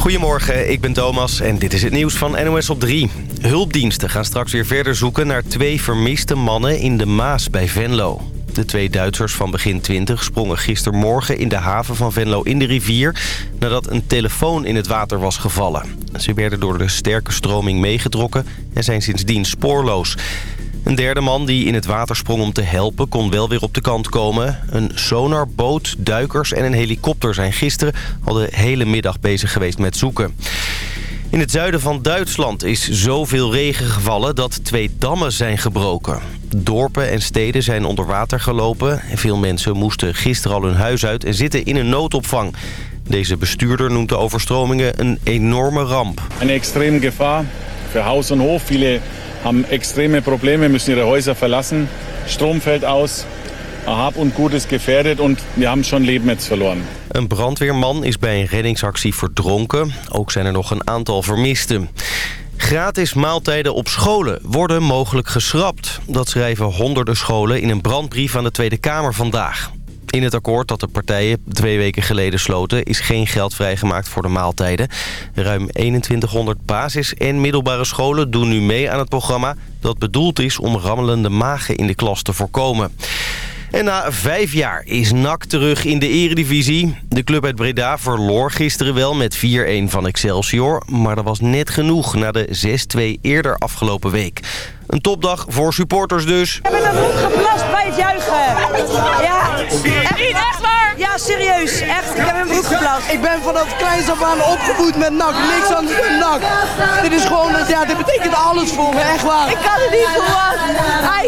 Goedemorgen, ik ben Thomas en dit is het nieuws van NOS op 3. Hulpdiensten gaan straks weer verder zoeken naar twee vermiste mannen in de Maas bij Venlo. De twee Duitsers van begin 20 sprongen gistermorgen in de haven van Venlo in de rivier... nadat een telefoon in het water was gevallen. Ze werden door de sterke stroming meegetrokken en zijn sindsdien spoorloos. Een derde man die in het water sprong om te helpen kon wel weer op de kant komen. Een sonarboot, duikers en een helikopter zijn gisteren al de hele middag bezig geweest met zoeken. In het zuiden van Duitsland is zoveel regen gevallen dat twee dammen zijn gebroken. Dorpen en steden zijn onder water gelopen. En veel mensen moesten gisteren al hun huis uit en zitten in een noodopvang. Deze bestuurder noemt de overstromingen een enorme ramp. Een extreme gevaar voor huis en hof. Viele haben extreme Probleme, müssen ihre Häuser verlassen. Strom fällt aus. Hab und Gut ist gefährdet und wir haben schon Leben jetzt verloren. Een brandweerman is bij een reddingsactie verdronken. Ook zijn er nog een aantal vermisten. Gratis maaltijden op scholen worden mogelijk geschrapt. Dat schrijven honderden scholen in een brandbrief aan de Tweede Kamer vandaag. In het akkoord dat de partijen twee weken geleden sloten... is geen geld vrijgemaakt voor de maaltijden. Ruim 2100 basis- en middelbare scholen doen nu mee aan het programma... dat bedoeld is om rammelende magen in de klas te voorkomen. En na vijf jaar is NAC terug in de eredivisie. De club uit Breda verloor gisteren wel met 4-1 van Excelsior. Maar dat was net genoeg na de 6-2 eerder afgelopen week. Een topdag voor supporters dus. Ik heb in mijn broek geplast bij het juichen. Ja, echt, echt waar? Ja, serieus. Echt, ik heb in mijn broek geplast. Ik ben vanaf kleins af aan opgevoed met NAC. Niks anders dan NAC. Dit is gewoon, ja, dit betekent alles voor me, echt waar. Ik kan het niet verwachten.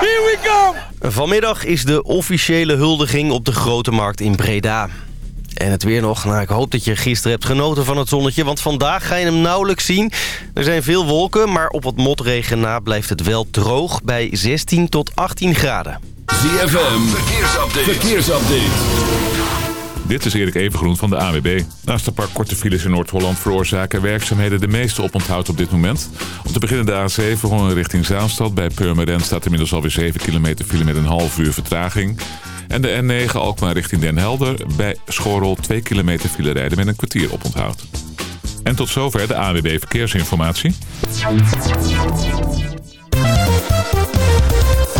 Here we come. Vanmiddag is de officiële huldiging op de Grote Markt in Breda. En het weer nog. Nou, ik hoop dat je gisteren hebt genoten van het zonnetje. Want vandaag ga je hem nauwelijks zien. Er zijn veel wolken, maar op wat motregen na blijft het wel droog bij 16 tot 18 graden. ZFM, verkeersupdate. verkeersupdate. Dit is Erik Evengroen van de AWB. Naast een paar korte files in Noord-Holland veroorzaken werkzaamheden de meeste oponthoud op dit moment. Om te beginnen de A7 gewoon richting Zaanstad. Bij Purmerend staat inmiddels alweer 7 kilometer file met een half uur vertraging. En de N9 Alkmaar richting Den Helder. Bij Schorrel 2 kilometer file rijden met een kwartier oponthoud. En tot zover de AWB Verkeersinformatie.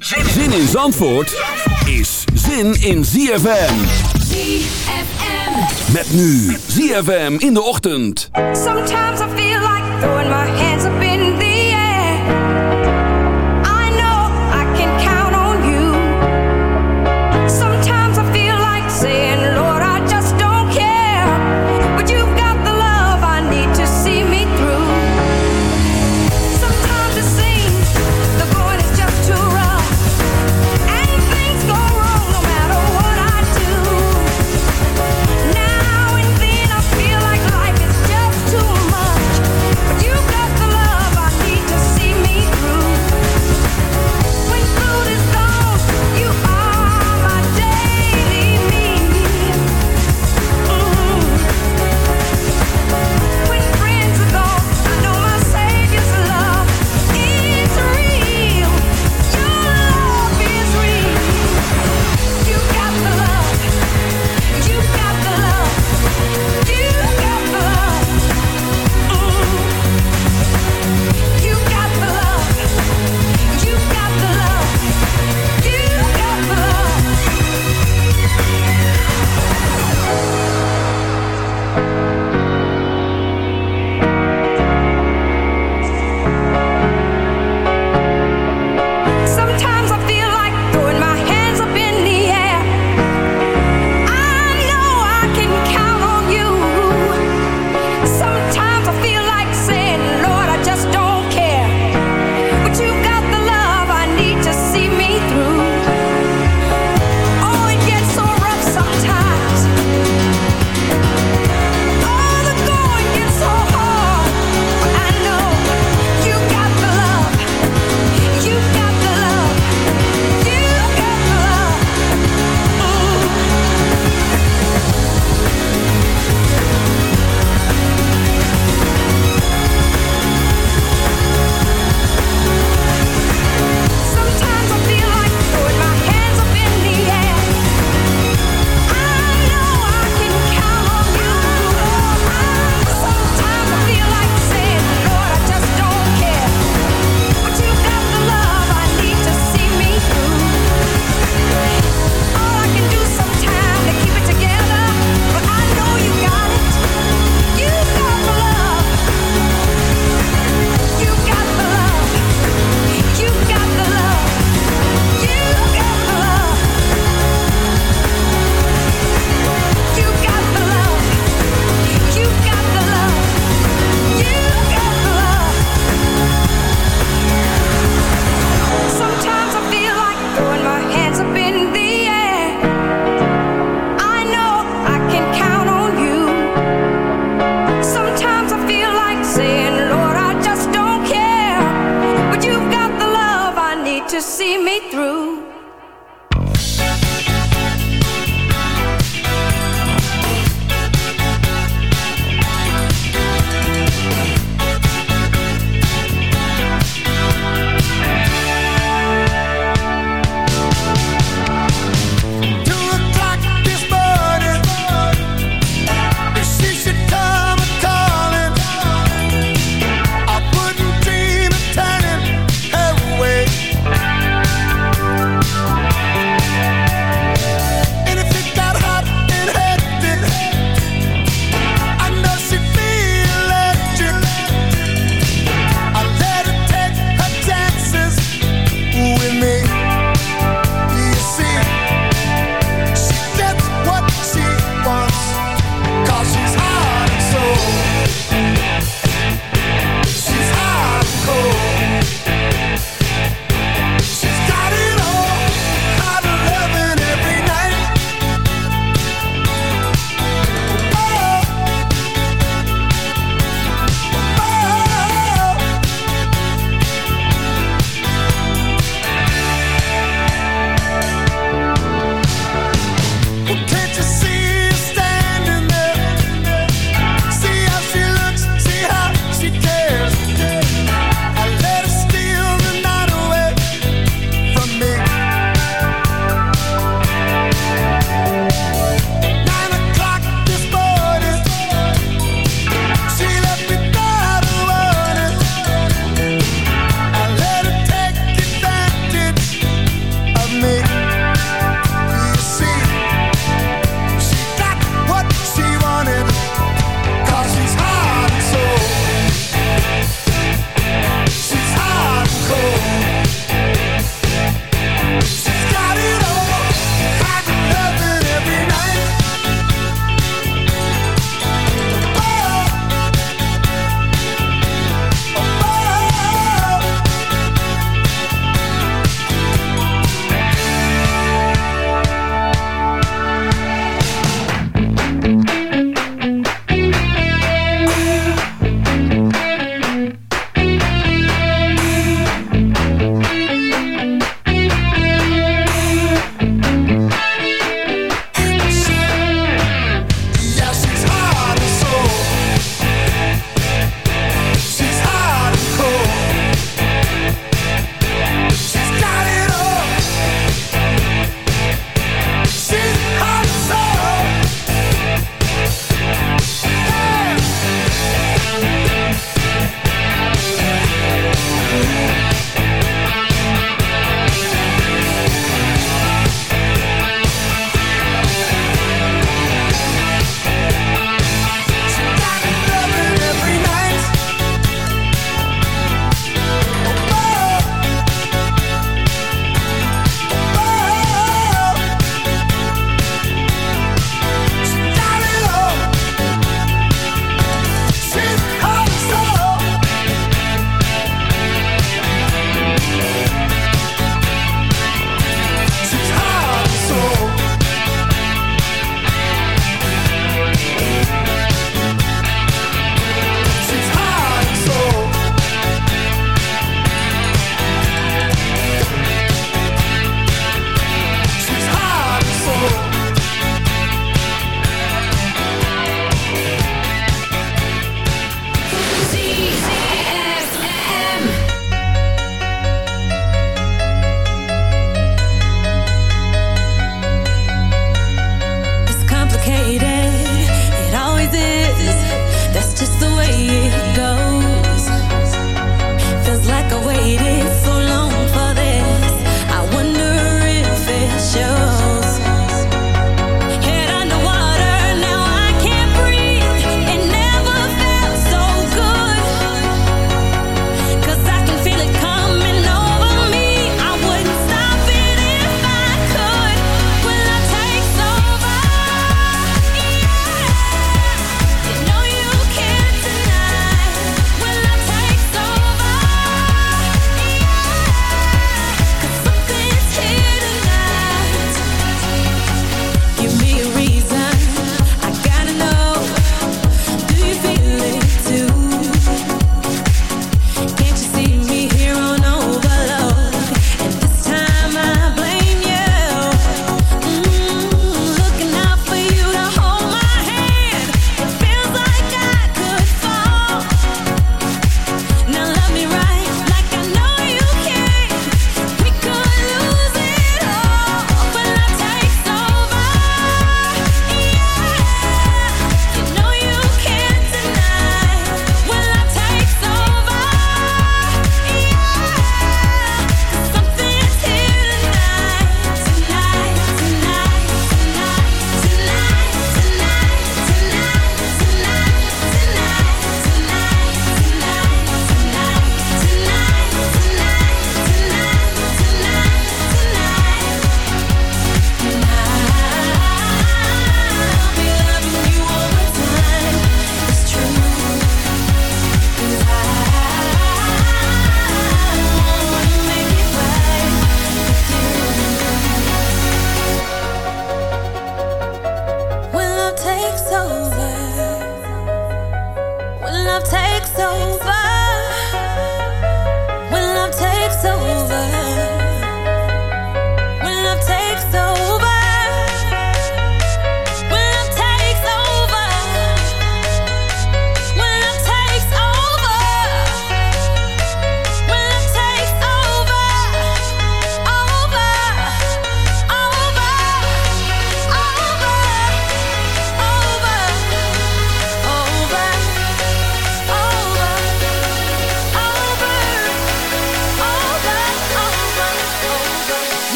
Zin in Zandvoort is zin in ZFM. ZFM. Met nu ZFM in de ochtend. Sometimes I feel like throwing my hands up in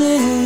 write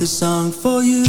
This song for you.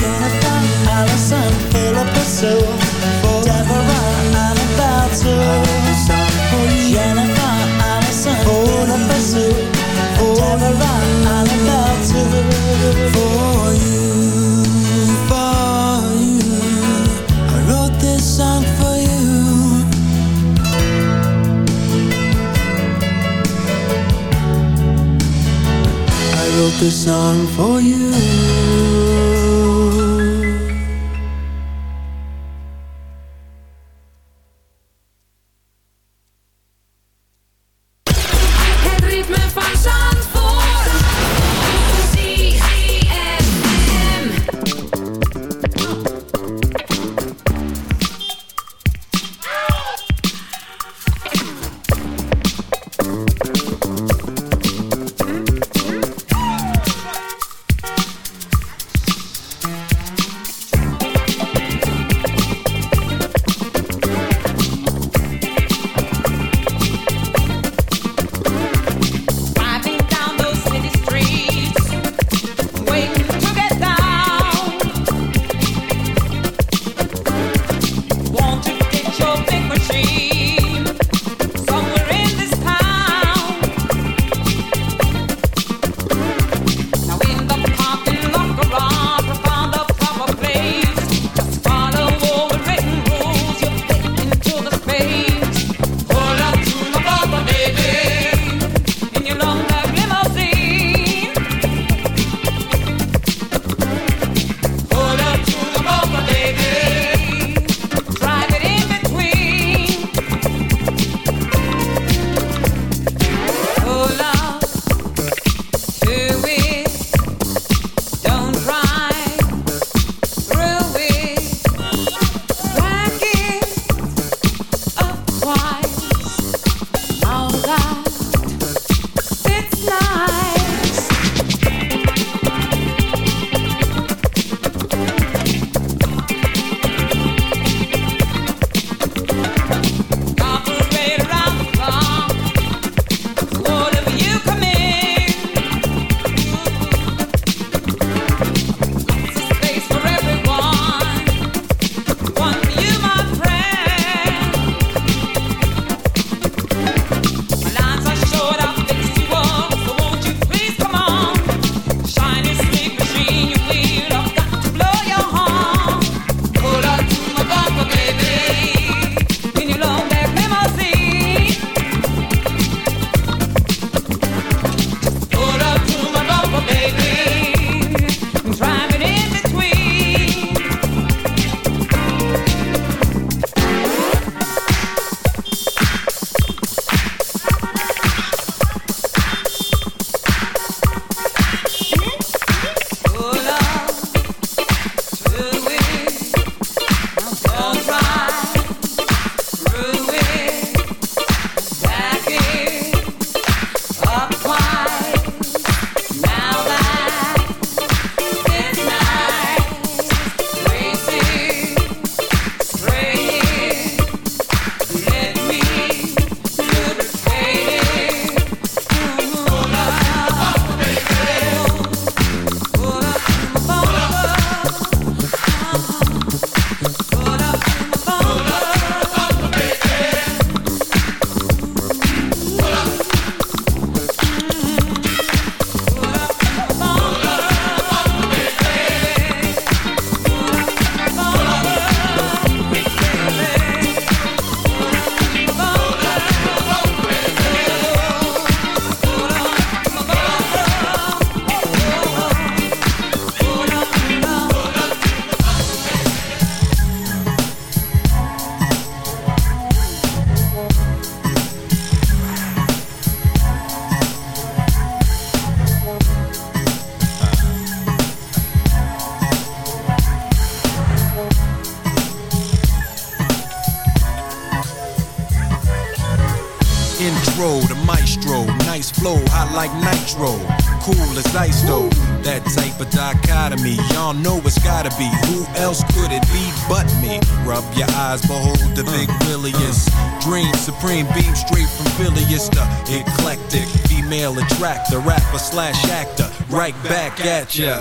Slash actor, right back at ya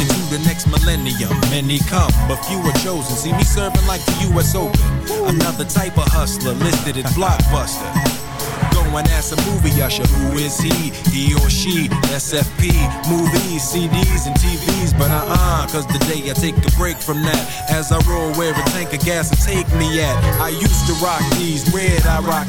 into the next millennium. Many come, but few are chosen. See me serving like the U.S. Open. Another type of hustler listed as blockbuster. Go and ask a movie usher, who is he? He or she? SFP, movies, CDs, and TVs. But uh-uh, cause the day I take a break from that. As I roll where a tank of gas will take me at. I used to rock these, red I rock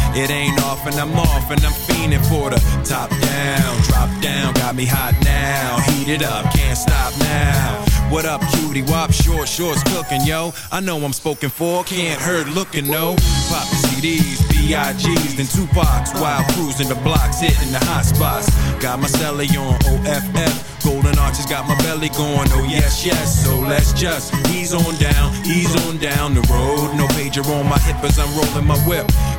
It ain't off and I'm off and I'm fiending for the top down, drop down, got me hot now. Heat it up, can't stop now. What up, cutie wop? Short shorts cooking, yo. I know I'm spoken for, can't hurt looking, no. Pop CDs, B.I.G's, then Tupac's while cruising the blocks, hitting the hot spots. Got my celly on OFF. Golden arches got my belly going, oh yes, yes. So let's just ease on down, ease on down the road. No pager on my hip as I'm rolling my whip.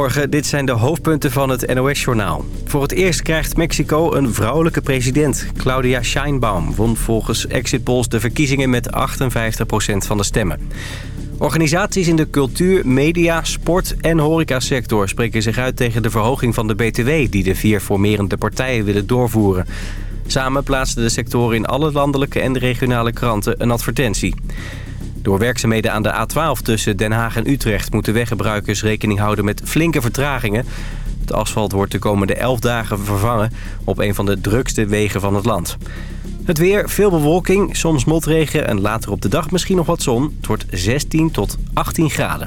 Goedemorgen, dit zijn de hoofdpunten van het NOS-journaal. Voor het eerst krijgt Mexico een vrouwelijke president. Claudia Scheinbaum won volgens exit polls de verkiezingen met 58% van de stemmen. Organisaties in de cultuur, media, sport en horecasector spreken zich uit tegen de verhoging van de BTW... die de vier formerende partijen willen doorvoeren. Samen plaatsten de sectoren in alle landelijke en regionale kranten een advertentie. Door werkzaamheden aan de A12 tussen Den Haag en Utrecht... moeten weggebruikers rekening houden met flinke vertragingen. Het asfalt wordt de komende 11 dagen vervangen... op een van de drukste wegen van het land. Het weer, veel bewolking, soms motregen en later op de dag misschien nog wat zon. Het wordt 16 tot 18 graden.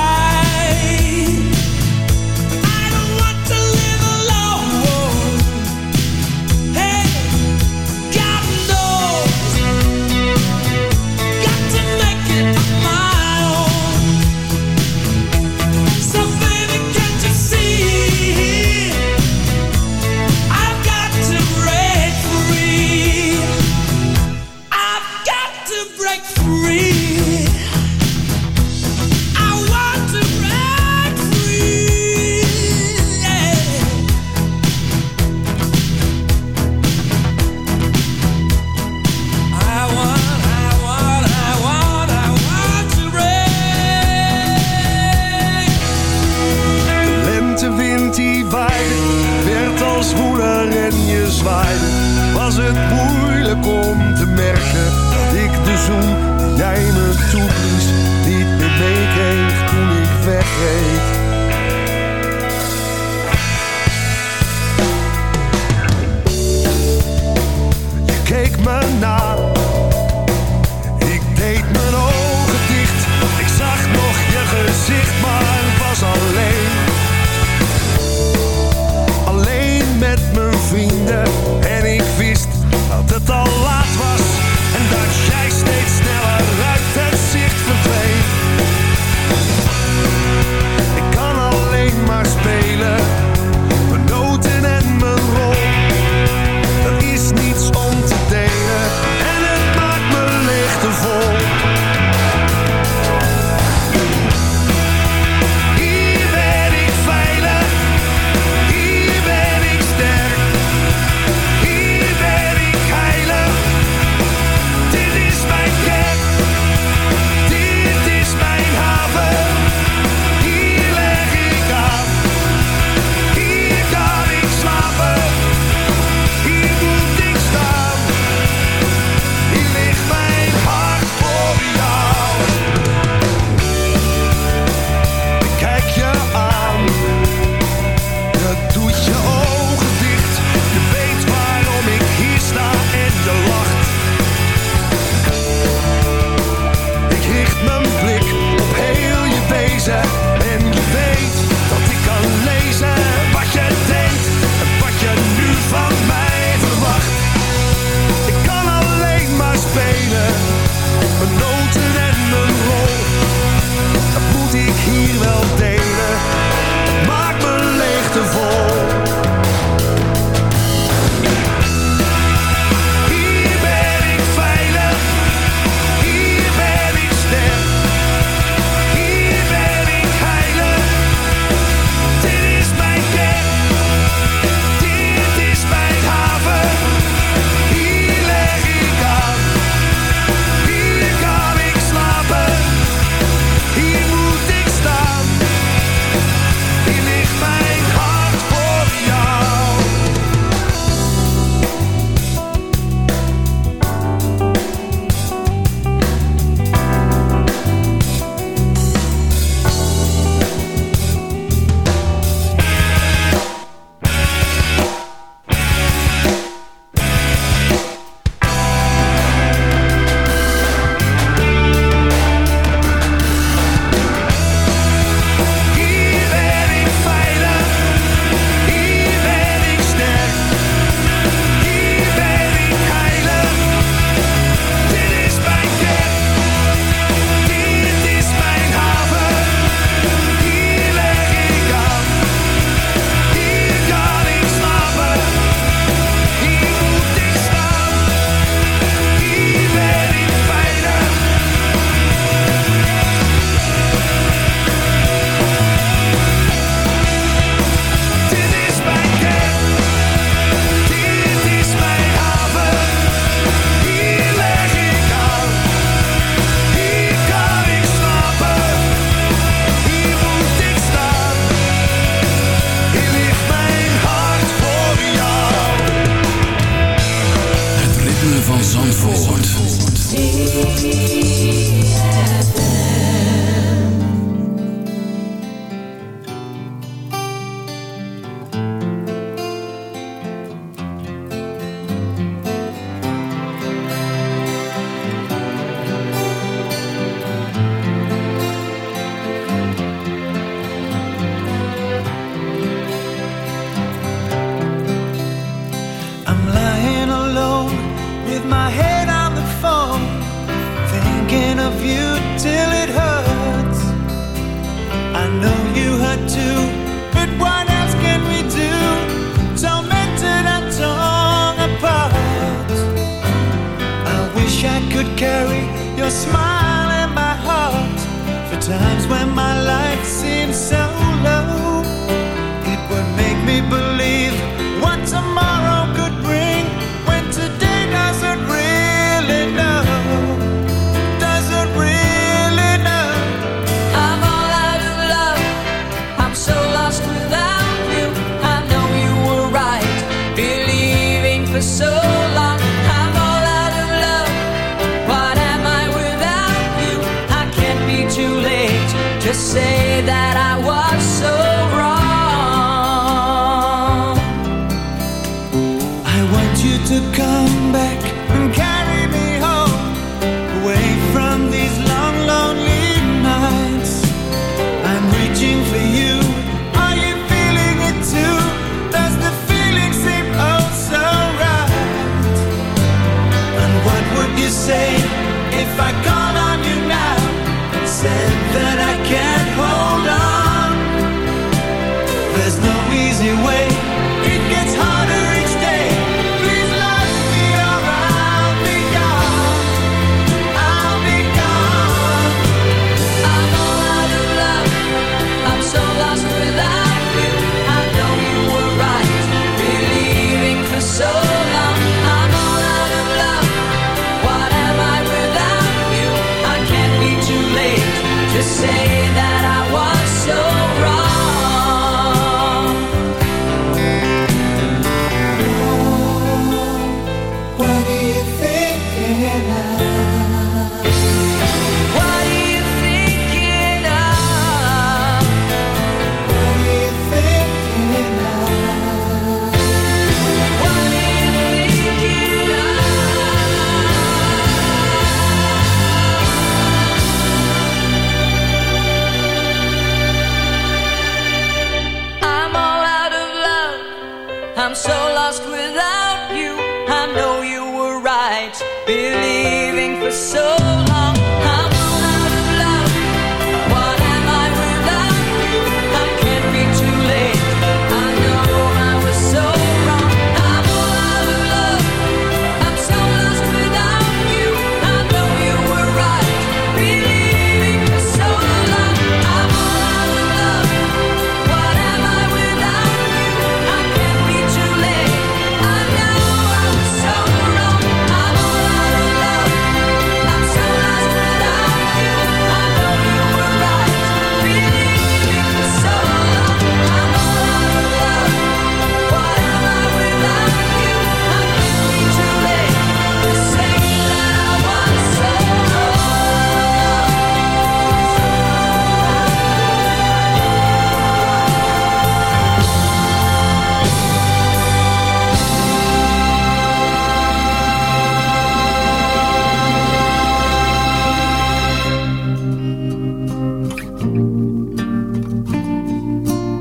you till it hurts. I know you hurt too, but what else can we do? Tormented and torn apart. I wish I could carry your smile in my heart for time.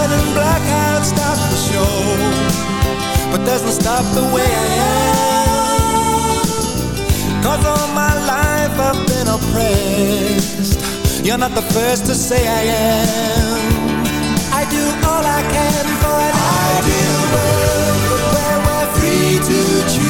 No. A sudden blackout stops the show, but doesn't stop the way I am. Cause all my life I've been oppressed. You're not the first to say I am. I do all I can for an ideal world where we're free to choose.